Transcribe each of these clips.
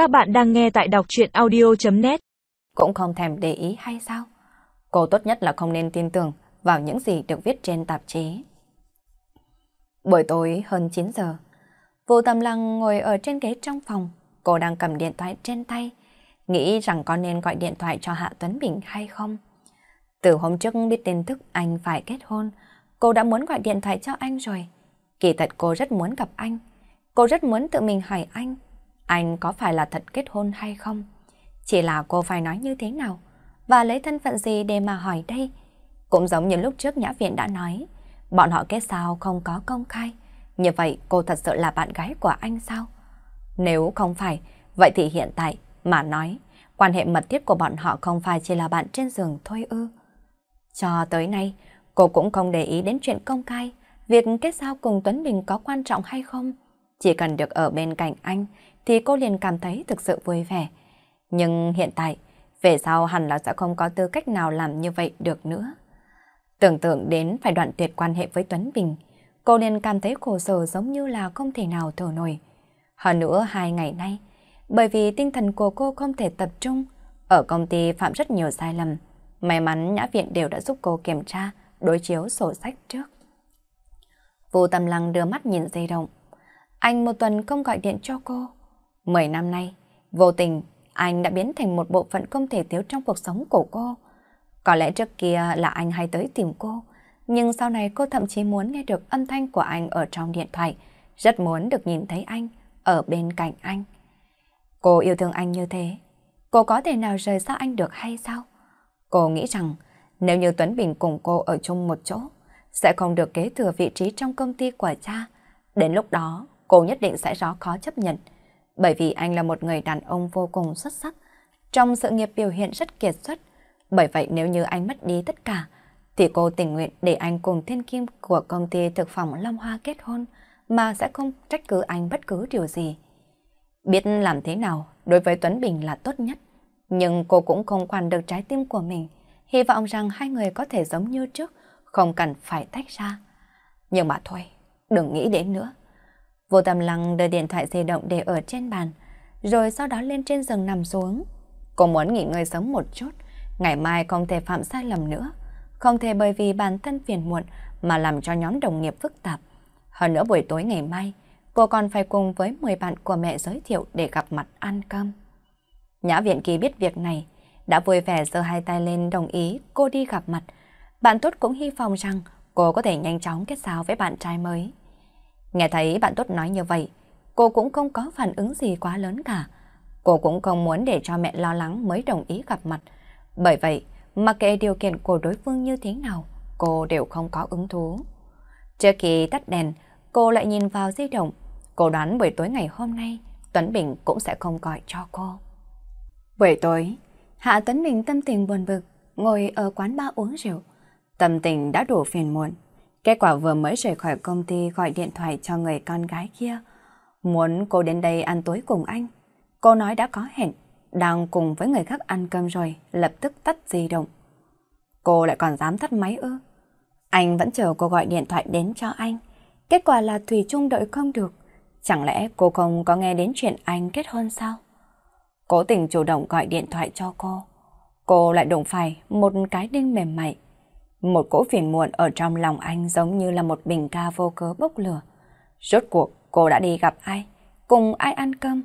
Các bạn đang nghe tại đọc chuyện audio.net Cũng không thèm để ý hay sao? Cô tốt nhất là không nên tin tưởng vào những gì được viết trên tạp chí. Buổi tối hơn 9 giờ, Vô Tâm Lăng ngồi ở trên ghế trong phòng, cô đang cầm điện thoại trên tay, nghĩ rằng có nên gọi điện thoại cho Hạ Tuấn Bình hay không. Từ hôm trước biết tin tức anh phải kết hôn, cô đã muốn gọi điện thoại cho anh rồi. Kỳ thật cô rất muốn gặp anh. Cô rất muốn tự mình hỏi anh, anh có phải là thật kết hôn hay không? Chỉ là cô phải nói như thế nào? Và lấy thân phận gì để mà hỏi đây? Cũng giống như lúc trước Nhã Viện đã nói, bọn họ kết sao không có công khai. Như vậy cô thật sự là bạn gái của anh sao? Nếu không phải, vậy thì hiện tại mà nói, quan hệ mật thiết của bọn họ không phải chỉ là bạn trên giường thôi ư. Cho tới nay, cô cũng không để ý đến chuyện công khai, việc kết giao cùng Tuấn Bình có quan trọng hay không. Chỉ cần được ở bên cạnh anh thì cô liền cảm thấy thực sự vui vẻ. Nhưng hiện tại, về sau hẳn là sẽ không có tư cách nào làm như vậy được nữa. Tưởng tượng đến phải đoạn tuyệt quan hệ với Tuấn Bình, cô liền cảm thấy khổ sở giống như là không thể nào thở nổi. Hơn nữa hai ngày nay, bởi vì tinh thần của cô không thể tập trung, ở công ty phạm rất nhiều sai lầm. May mắn nhã viện đều đã giúp cô kiểm tra, đối chiếu sổ sách trước. Vô tâm lăng đưa mắt nhìn dây động. Anh một tuần không gọi điện cho cô. Mười năm nay, vô tình, anh đã biến thành một bộ phận không thể thiếu trong cuộc sống của cô. Có lẽ trước kia là anh hay tới tìm cô, nhưng sau này cô thậm chí muốn nghe được âm thanh của anh ở trong điện thoại, rất muốn được nhìn thấy anh, ở bên cạnh anh. Cô yêu thương anh như thế, cô có thể nào rời xa anh được hay sao? Cô nghĩ rằng nếu như Tuấn Bình cùng cô ở chung một chỗ, sẽ không được kế thừa vị trí trong công ty của cha. Đến lúc đó, cô nhất định sẽ rõ khó chấp nhận. Bởi vì anh là một người đàn ông vô cùng xuất sắc, trong sự nghiệp biểu hiện rất kiệt xuất. Bởi vậy nếu như anh mất đi tất cả, thì cô tình nguyện để anh cùng thiên kim của công ty thực phẩm Long Hoa kết hôn, mà sẽ không trách cứ anh bất cứ điều gì. Biết làm thế nào đối với Tuấn Bình là tốt nhất, nhưng cô cũng không quản được trái tim của mình, hy vọng rằng hai người có thể giống như trước, không cần phải tách ra. Nhưng mà thôi, đừng nghĩ đến nữa. Vô tâm lăng đưa điện thoại di động để ở trên bàn, rồi sau đó lên trên giường nằm xuống. Cô muốn nghỉ ngơi sớm một chút, ngày mai không thể phạm sai lầm nữa. Không thể bởi vì bản thân phiền muộn mà làm cho nhóm đồng nghiệp phức tạp. Hơn nữa buổi tối ngày mai, cô còn phải cùng với 10 bạn của mẹ giới thiệu để gặp mặt ăn cơm. Nhã viện kỳ biết việc này, đã vui vẻ giơ hai tay lên đồng ý cô đi gặp mặt. Bạn tốt cũng hy vọng rằng cô có thể nhanh chóng kết giao với bạn trai mới. Nghe thấy bạn tốt nói như vậy, cô cũng không có phản ứng gì quá lớn cả. Cô cũng không muốn để cho mẹ lo lắng mới đồng ý gặp mặt. Bởi vậy, mặc kệ điều kiện của đối phương như thế nào, cô đều không có ứng thú. Trước khi tắt đèn, cô lại nhìn vào di động. Cô đoán buổi tối ngày hôm nay, Tuấn Bình cũng sẽ không gọi cho cô. Buổi tối, Hạ Tuấn Bình tâm tình buồn bực, ngồi ở quán ba uống rượu. Tâm tình đã đủ phiền muộn. Kết quả vừa mới rời khỏi công ty gọi điện thoại cho người con gái kia. Muốn cô đến đây ăn tối cùng anh. Cô nói đã có hẹn, đang cùng với người khác ăn cơm rồi, lập tức tắt di động. Cô lại còn dám tắt máy ư? Anh vẫn chờ cô gọi điện thoại đến cho anh. Kết quả là thủy Trung đợi không được. Chẳng lẽ cô không có nghe đến chuyện anh kết hôn sao? Cố tình chủ động gọi điện thoại cho cô. Cô lại đụng phải một cái đinh mềm mại. Một cỗ phiền muộn ở trong lòng anh giống như là một bình ca vô cớ bốc lửa. Rốt cuộc cô đã đi gặp ai? Cùng ai ăn cơm?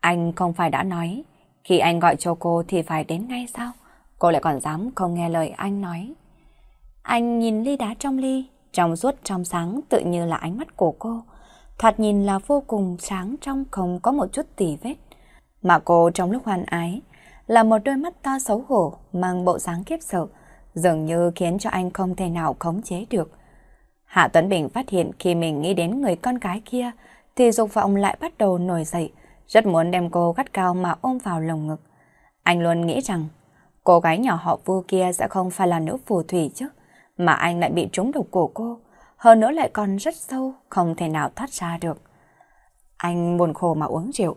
Anh không phải đã nói, khi anh gọi cho cô thì phải đến ngay sao? Cô lại còn dám không nghe lời anh nói. Anh nhìn ly đá trong ly, trong suốt trong sáng tự như là ánh mắt của cô. Thoạt nhìn là vô cùng sáng trong không có một chút tỉ vết. Mà cô trong lúc hoan ái là một đôi mắt to xấu hổ mang bộ dáng kiếp sợ, dường như khiến cho anh không thể nào khống chế được. Hạ Tuấn Bình phát hiện khi mình nghĩ đến người con gái kia thì dục vọng lại bắt đầu nổi dậy, rất muốn đem cô gắt cao mà ôm vào lồng ngực. Anh luôn nghĩ rằng cô gái nhỏ họ vu kia sẽ không phải là nữ phù thủy chứ, mà anh lại bị trúng độc của cô, hơn nữa lại còn rất sâu, không thể nào thoát ra được. Anh buồn khổ mà uống rượu.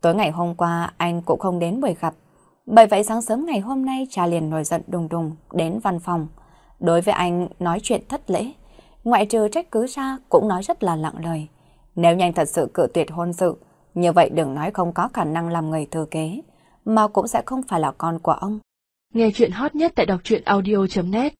Tối ngày hôm qua anh cũng không đến buổi gặp, bởi vậy sáng sớm ngày hôm nay cha liền nổi giận đùng đùng đến văn phòng. Đối với anh nói chuyện thất lễ, ngoại trừ trách cứ ra cũng nói rất là lặng lời. Nếu nhanh thật sự cự tuyệt hôn sự, Như vậy đừng nói không có khả năng làm người thừa kế, mà cũng sẽ không phải là con của ông. Nghe chuyện hot nhất tại đọc truyện audio.net